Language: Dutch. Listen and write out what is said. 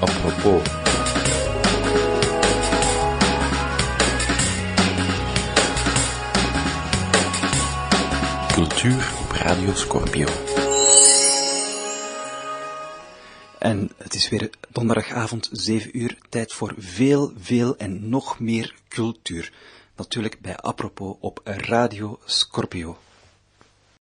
apropos. Cultuur op Radio Scorpio. En het is weer donderdagavond 7 uur, tijd voor veel, veel en nog meer cultuur. Natuurlijk bij Apropos op Radio Scorpio.